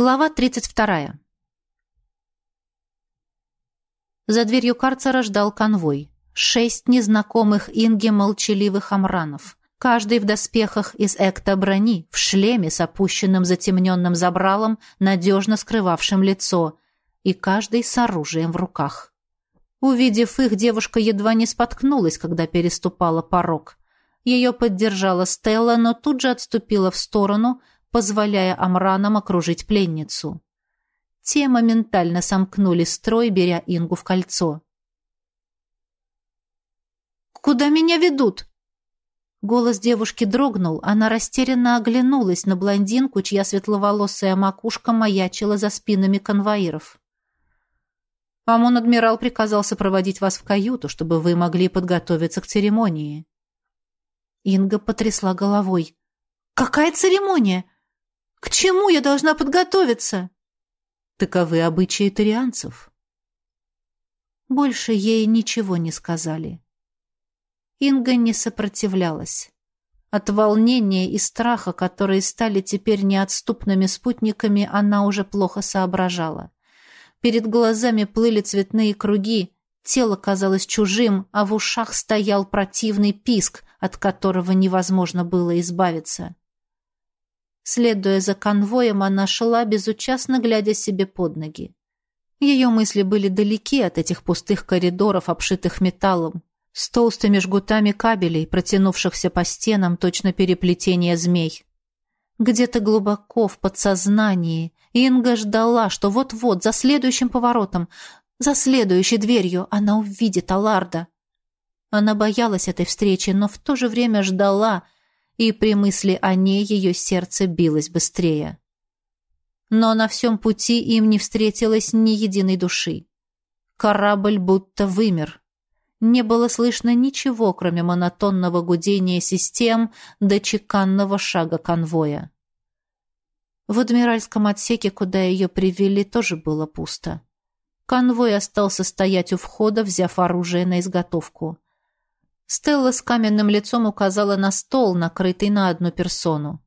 Глава 32. За дверью карцера ждал конвой. Шесть незнакомых Инге молчаливых амранов. Каждый в доспехах из экто-брони, в шлеме с опущенным затемненным забралом, надежно скрывавшим лицо, и каждый с оружием в руках. Увидев их, девушка едва не споткнулась, когда переступала порог. Ее поддержала Стелла, но тут же отступила в сторону, позволяя амранам окружить пленницу. Те моментально сомкнули строй, беря Ингу в кольцо. «Куда меня ведут?» Голос девушки дрогнул, она растерянно оглянулась на блондинку, чья светловолосая макушка маячила за спинами конвоиров. «Амон-адмирал приказал сопроводить вас в каюту, чтобы вы могли подготовиться к церемонии». Инга потрясла головой. «Какая церемония? К чему я должна подготовиться? Таковы обычаи тарианцев. Больше ей ничего не сказали. Инга не сопротивлялась. От волнения и страха, которые стали теперь неотступными спутниками, она уже плохо соображала. Перед глазами плыли цветные круги, тело казалось чужим, а в ушах стоял противный писк, от которого невозможно было избавиться. Следуя за конвоем, она шла, безучастно глядя себе под ноги. Ее мысли были далеки от этих пустых коридоров, обшитых металлом, с толстыми жгутами кабелей, протянувшихся по стенам точно переплетения змей. Где-то глубоко в подсознании Инга ждала, что вот-вот, за следующим поворотом, за следующей дверью она увидит Аларда. Она боялась этой встречи, но в то же время ждала — и при мысли о ней ее сердце билось быстрее. Но на всем пути им не встретилось ни единой души. Корабль будто вымер. Не было слышно ничего, кроме монотонного гудения систем до чеканного шага конвоя. В адмиральском отсеке, куда ее привели, тоже было пусто. Конвой остался стоять у входа, взяв оружие на изготовку. Стелла с каменным лицом указала на стол, накрытый на одну персону.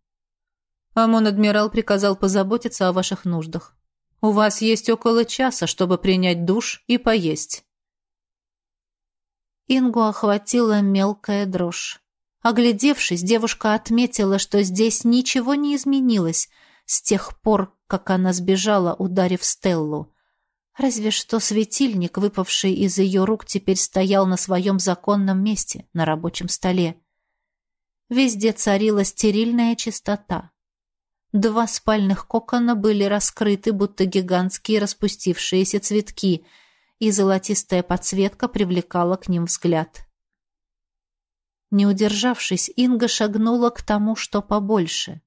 «Амон-адмирал приказал позаботиться о ваших нуждах. У вас есть около часа, чтобы принять душ и поесть». Ингу охватила мелкая дрожь. Оглядевшись, девушка отметила, что здесь ничего не изменилось с тех пор, как она сбежала, ударив Стеллу. Разве что светильник, выпавший из ее рук, теперь стоял на своем законном месте, на рабочем столе. Везде царила стерильная чистота. Два спальных кокона были раскрыты, будто гигантские распустившиеся цветки, и золотистая подсветка привлекала к ним взгляд. Не удержавшись, Инга шагнула к тому, что побольше.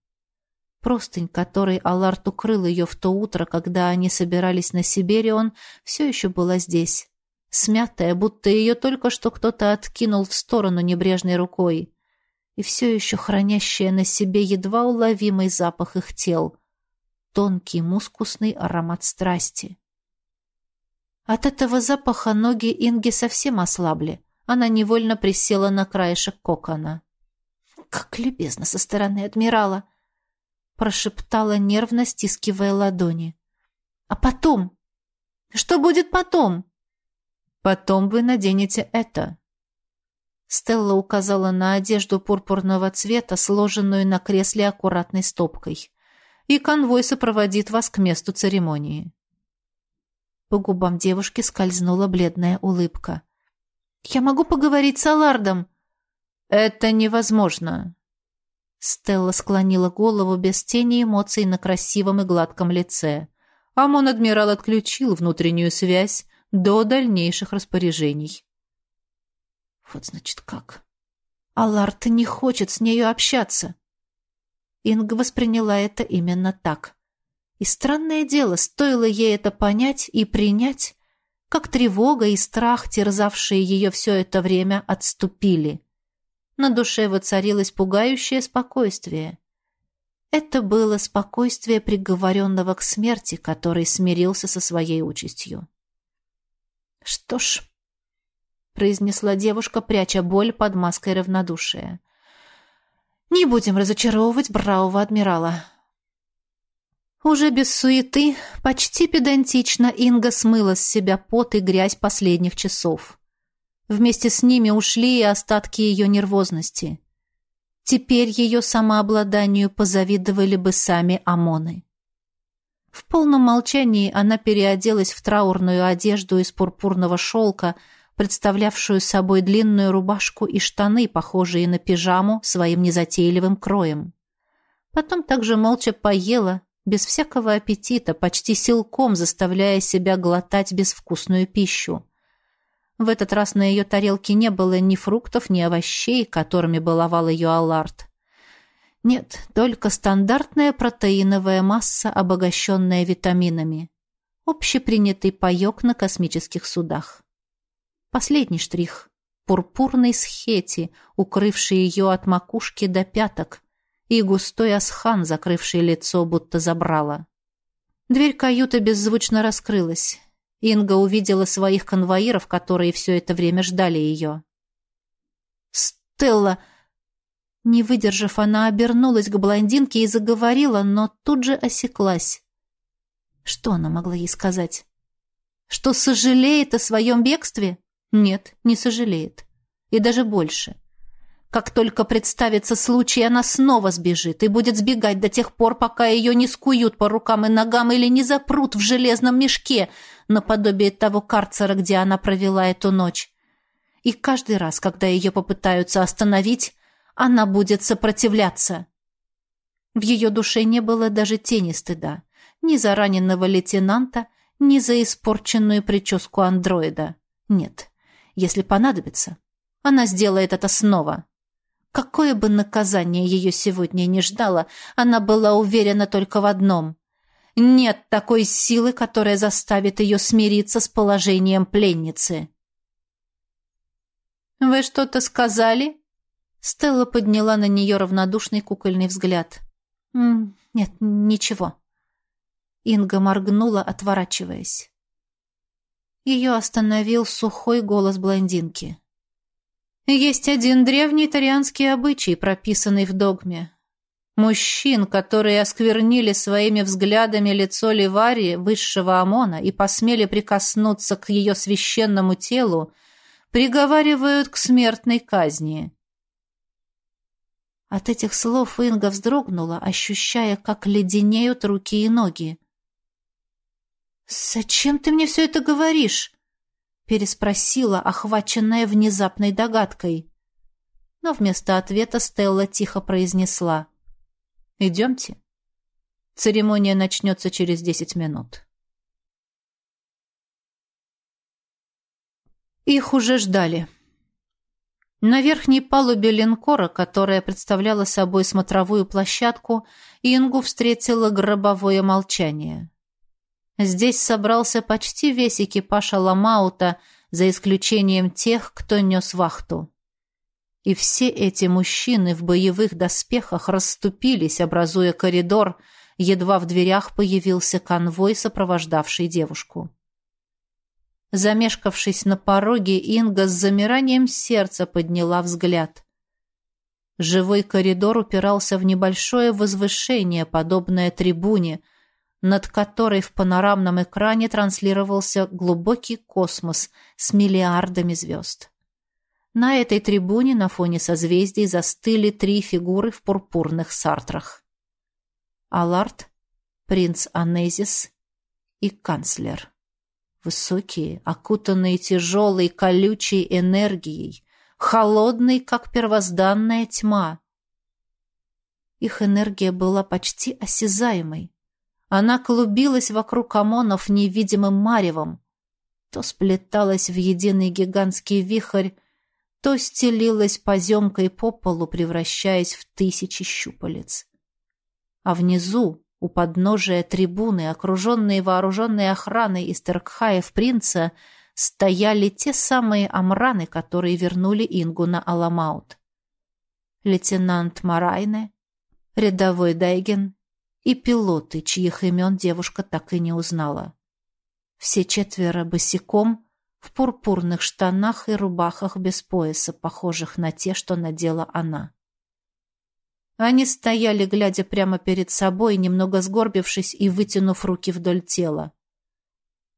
Простынь, которой Аларт укрыл ее в то утро, когда они собирались на Сибирион, все еще была здесь. Смятая, будто ее только что кто-то откинул в сторону небрежной рукой. И все еще хранящая на себе едва уловимый запах их тел. Тонкий мускусный аромат страсти. От этого запаха ноги Инги совсем ослабли. Она невольно присела на краешек кокона. «Как любезно со стороны адмирала!» Прошептала нервно, стискивая ладони. А потом? Что будет потом? Потом вы наденете это. Стелла указала на одежду пурпурного цвета, сложенную на кресле аккуратной стопкой. И конвой сопроводит вас к месту церемонии. По губам девушки скользнула бледная улыбка. «Я могу поговорить с Алардом?» «Это невозможно. Стелла склонила голову без тени эмоций на красивом и гладком лице. Амон-адмирал отключил внутреннюю связь до дальнейших распоряжений. Вот значит как. Аларт не хочет с нею общаться. Инга восприняла это именно так. И странное дело, стоило ей это понять и принять, как тревога и страх, терзавшие ее все это время, отступили. На душе воцарилось пугающее спокойствие. Это было спокойствие приговоренного к смерти, который смирился со своей участью. «Что ж», — произнесла девушка, пряча боль под маской равнодушия, — «не будем разочаровывать бравого адмирала». Уже без суеты, почти педантично Инга смыла с себя пот и грязь последних часов. Вместе с ними ушли и остатки ее нервозности. Теперь ее самообладанию позавидовали бы сами ОМОНы. В полном молчании она переоделась в траурную одежду из пурпурного шелка, представлявшую собой длинную рубашку и штаны, похожие на пижаму, своим незатейливым кроем. Потом также молча поела, без всякого аппетита, почти силком заставляя себя глотать безвкусную пищу. В этот раз на ее тарелке не было ни фруктов, ни овощей, которыми баловал ее Аллард. Нет, только стандартная протеиновая масса, обогащенная витаминами. Общепринятый паек на космических судах. Последний штрих — пурпурный схети, укрывший ее от макушки до пяток, и густой асхан, закрывший лицо, будто забрала. Дверь каюты беззвучно раскрылась. Инга увидела своих конвоиров, которые все это время ждали ее. «Стелла!» Не выдержав, она обернулась к блондинке и заговорила, но тут же осеклась. Что она могла ей сказать? Что сожалеет о своем бегстве? Нет, не сожалеет. И даже больше. Как только представится случай, она снова сбежит и будет сбегать до тех пор, пока ее не скуют по рукам и ногам или не запрут в железном мешке, наподобие того карцера, где она провела эту ночь. И каждый раз, когда ее попытаются остановить, она будет сопротивляться. В ее душе не было даже тени стыда. Ни за раненого лейтенанта, ни за испорченную прическу андроида. Нет, если понадобится, она сделает это снова. Какое бы наказание ее сегодня не ждало, она была уверена только в одном. Нет такой силы, которая заставит ее смириться с положением пленницы. «Вы что-то сказали?» Стелла подняла на нее равнодушный кукольный взгляд. «Нет, ничего». Инга моргнула, отворачиваясь. Ее остановил сухой голос блондинки. Есть один древний итальянский обычай, прописанный в догме. Мужчин, которые осквернили своими взглядами лицо Ливарии, высшего ОМОНа, и посмели прикоснуться к ее священному телу, приговаривают к смертной казни. От этих слов Инга вздрогнула, ощущая, как леденеют руки и ноги. «Зачем ты мне все это говоришь?» Переспросила, охваченная внезапной догадкой. Но вместо ответа Стелла тихо произнесла. «Идемте. Церемония начнется через десять минут». Их уже ждали. На верхней палубе линкора, которая представляла собой смотровую площадку, Ингу встретила гробовое молчание. Здесь собрался почти весь экипаж Аламаута, за исключением тех, кто нес вахту. И все эти мужчины в боевых доспехах расступились, образуя коридор, едва в дверях появился конвой, сопровождавший девушку. Замешкавшись на пороге, Инга с замиранием сердца подняла взгляд. Живой коридор упирался в небольшое возвышение, подобное трибуне – над которой в панорамном экране транслировался глубокий космос с миллиардами звезд. На этой трибуне на фоне созвездий застыли три фигуры в пурпурных сартрах. Аларт, принц Анезис и канцлер. Высокие, окутанные тяжелой колючей энергией, холодной, как первозданная тьма. Их энергия была почти осязаемой, она клубилась вокруг ОМОНов невидимым маревом. То сплеталась в единый гигантский вихрь, то стелилась поземкой по полу, превращаясь в тысячи щупалец. А внизу, у подножия трибуны, окруженные вооруженной охраной из Теркхаев принца, стояли те самые амраны, которые вернули Ингу на Аламаут. Лейтенант Марайне, рядовой Дайген и пилоты, чьих имен девушка так и не узнала. Все четверо босиком, в пурпурных штанах и рубахах без пояса, похожих на те, что надела она. Они стояли, глядя прямо перед собой, немного сгорбившись и вытянув руки вдоль тела.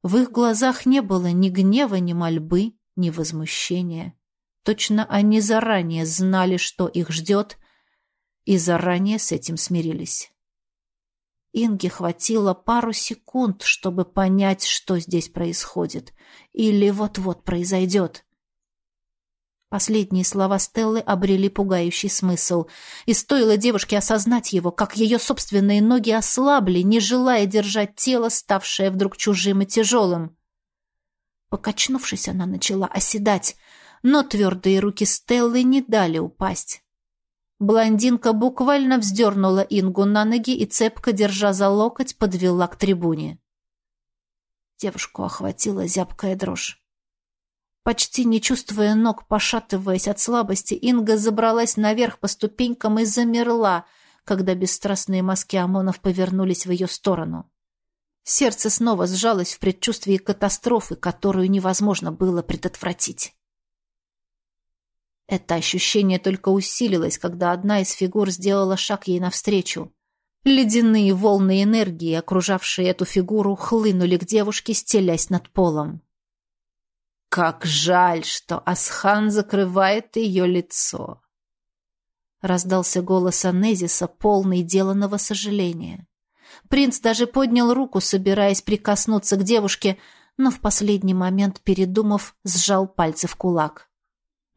В их глазах не было ни гнева, ни мольбы, ни возмущения. Точно они заранее знали, что их ждет, и заранее с этим смирились. Инге хватило пару секунд, чтобы понять, что здесь происходит. Или вот-вот произойдет. Последние слова Стеллы обрели пугающий смысл. И стоило девушке осознать его, как ее собственные ноги ослабли, не желая держать тело, ставшее вдруг чужим и тяжелым. Покачнувшись, она начала оседать, но твердые руки Стеллы не дали упасть. Блондинка буквально вздернула Ингу на ноги и, цепко держа за локоть, подвела к трибуне. Девушку охватила зябкая дрожь. Почти не чувствуя ног, пошатываясь от слабости, Инга забралась наверх по ступенькам и замерла, когда бесстрастные мазки ОМОНов повернулись в ее сторону. Сердце снова сжалось в предчувствии катастрофы, которую невозможно было предотвратить. Это ощущение только усилилось, когда одна из фигур сделала шаг ей навстречу. Ледяные волны энергии, окружавшие эту фигуру, хлынули к девушке, стелясь над полом. Как жаль, что Асхан закрывает ее лицо. Раздался голос Анезиса, полный деланного сожаления. Принц даже поднял руку, собираясь прикоснуться к девушке, но в последний момент, передумав, сжал пальцы в кулак.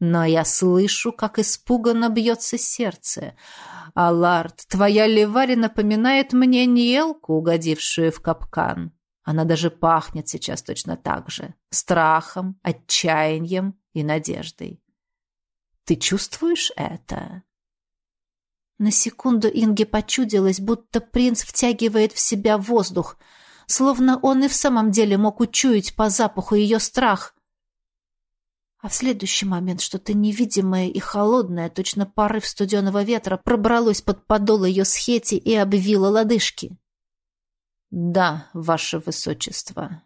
Но я слышу, как испуганно бьется сердце. Аларт, твоя левари напоминает мне Ниелку, угодившую в капкан. Она даже пахнет сейчас точно так же. Страхом, отчаянием и надеждой. Ты чувствуешь это? На секунду Инге почудилось, будто принц втягивает в себя воздух, словно он и в самом деле мог учуять по запаху ее страх — а в следующий момент что-то невидимое и холодное, точно порыв студеного ветра, пробралось под подол ее схети и обвило лодыжки. «Да, ваше высочество».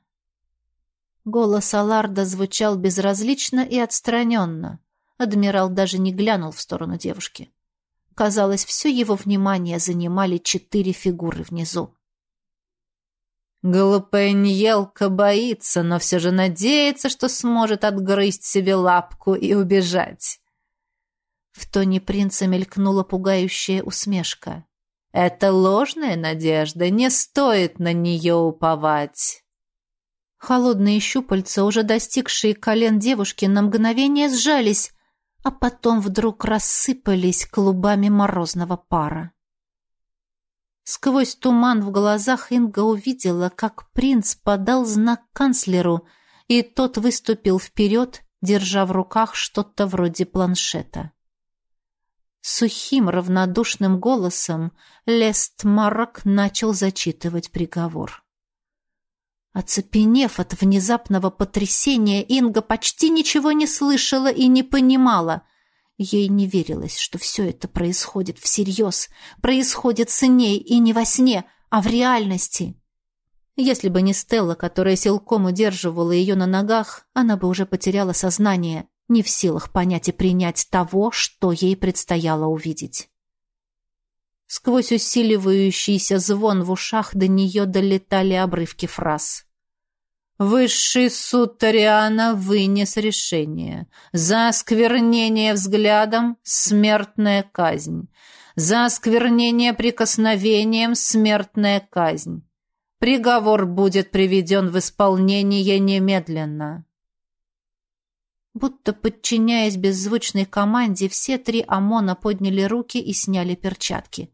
Голос Аларда звучал безразлично и отстраненно. Адмирал даже не глянул в сторону девушки. Казалось, все его внимание занимали четыре фигуры внизу. Глупая Ньелка боится, но все же надеется, что сможет отгрызть себе лапку и убежать. В тоне принца мелькнула пугающая усмешка. «Это ложная надежда, не стоит на нее уповать». Холодные щупальца, уже достигшие колен девушки, на мгновение сжались, а потом вдруг рассыпались клубами морозного пара. Сквозь туман в глазах Инга увидела, как принц подал знак канцлеру, и тот выступил вперед, держа в руках что-то вроде планшета. Сухим, равнодушным голосом Лест Марок начал зачитывать приговор. Оцепенев от внезапного потрясения, Инга почти ничего не слышала и не понимала — Ей не верилось, что все это происходит всерьез, происходит с ней и не во сне, а в реальности. Если бы не Стелла, которая силком удерживала ее на ногах, она бы уже потеряла сознание, не в силах понять и принять того, что ей предстояло увидеть. Сквозь усиливающийся звон в ушах до нее долетали обрывки фраз. Высший суд Ториана вынес решение. За осквернение взглядом – смертная казнь. За осквернение прикосновением – смертная казнь. Приговор будет приведен в исполнение немедленно. Будто подчиняясь беззвучной команде, все три ОМОНа подняли руки и сняли перчатки.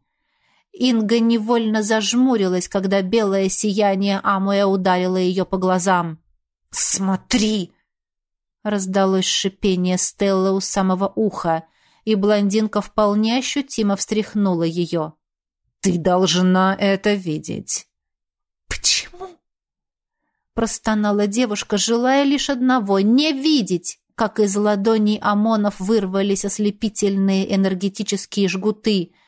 Инга невольно зажмурилась, когда белое сияние Амуя ударило ее по глазам. «Смотри!» Раздалось шипение Стелла у самого уха, и блондинка вполне ощутимо встряхнула ее. «Ты должна это видеть!» «Почему?» Простонала девушка, желая лишь одного — не видеть, как из ладоней ОМОНов вырвались ослепительные энергетические жгуты —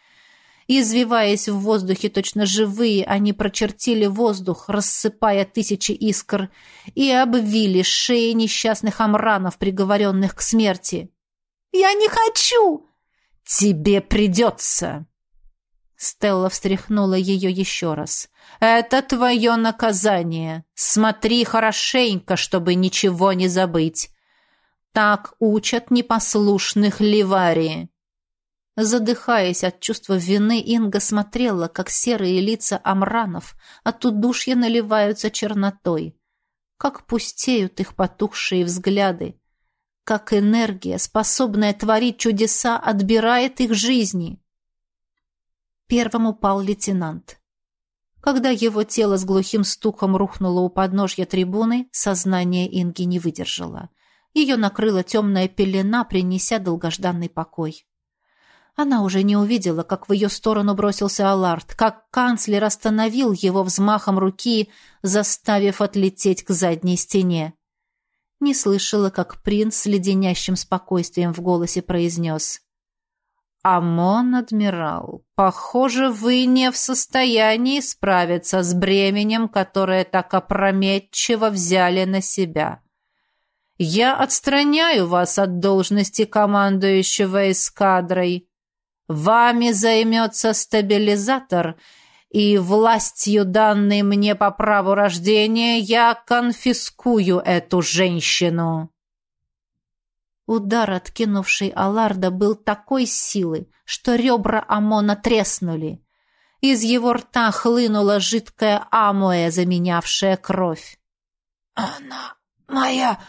Извиваясь в воздухе точно живые, они прочертили воздух, рассыпая тысячи искр, и обвили шеи несчастных амранов, приговоренных к смерти. «Я не хочу!» «Тебе придется!» Стелла встряхнула ее еще раз. «Это твое наказание. Смотри хорошенько, чтобы ничего не забыть. Так учат непослушных ливари». Задыхаясь от чувства вины, Инга смотрела, как серые лица амранов от удушья наливаются чернотой, как пустеют их потухшие взгляды, как энергия, способная творить чудеса, отбирает их жизни. Первым упал лейтенант. Когда его тело с глухим стуком рухнуло у подножья трибуны, сознание Инги не выдержало. Ее накрыла темная пелена, принеся долгожданный покой. Она уже не увидела, как в ее сторону бросился Аларт, как канцлер остановил его взмахом руки, заставив отлететь к задней стене. Не слышала, как принц с леденящим спокойствием в голосе произнес. «Амон, адмирал, похоже, вы не в состоянии справиться с бременем, которое так опрометчиво взяли на себя. Я отстраняю вас от должности командующего эскадрой. Вами займется стабилизатор, и властью, данной мне по праву рождения, я конфискую эту женщину». Удар, откинувший Аларда, был такой силы, что ребра Амона треснули. Из его рта хлынула жидкая амуэ, заменявшая кровь. «Она моя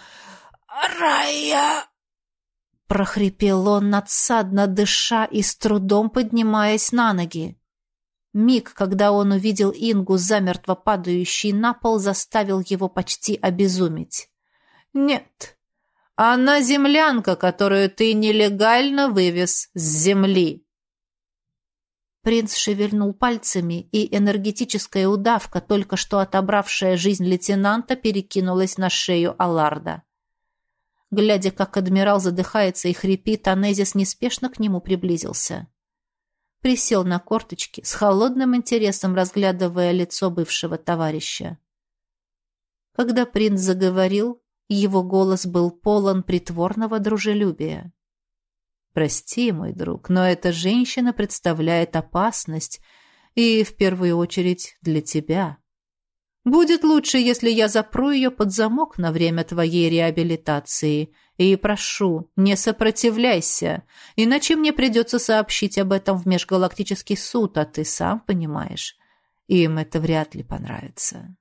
рая!» Прохрипел он надсадно дыша и с трудом поднимаясь на ноги. Миг, когда он увидел Ингу замертво падающей на пол, заставил его почти обезуметь. «Нет, она землянка, которую ты нелегально вывез с земли». Принц шевельнул пальцами, и энергетическая удавка, только что отобравшая жизнь лейтенанта, перекинулась на шею Аларда. Глядя, как адмирал задыхается и хрипит, Анезис неспешно к нему приблизился. Присел на корточки, с холодным интересом разглядывая лицо бывшего товарища. Когда принц заговорил, его голос был полон притворного дружелюбия. «Прости, мой друг, но эта женщина представляет опасность, и в первую очередь для тебя. Будет лучше, если я запру ее под замок на время твоей реабилитации. И прошу, не сопротивляйся, иначе мне придется сообщить об этом в Межгалактический суд, а ты сам понимаешь, им это вряд ли понравится».